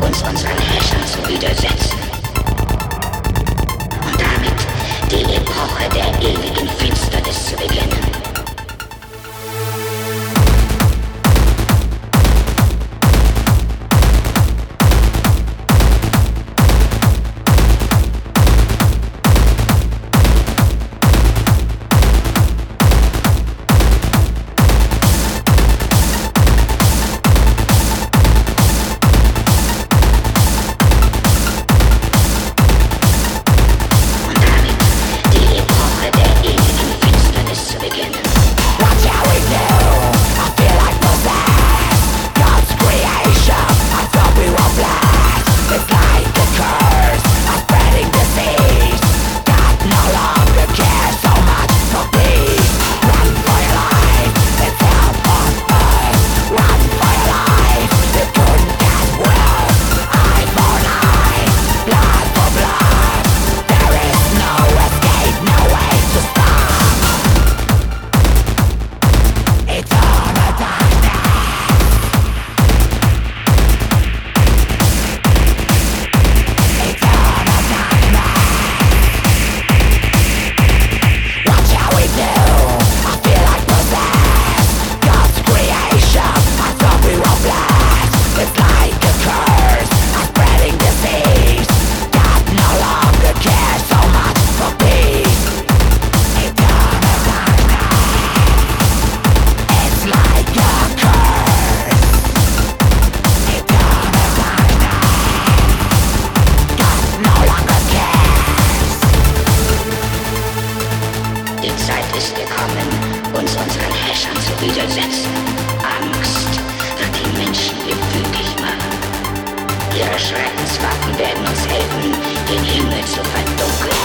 uns unseren Herrschern zu widersetzen. Widersetzen. Angst wird die Menschen gefügig machen. Ihre Schreckenswaffen werden uns helfen, den Himmel zu verdienen.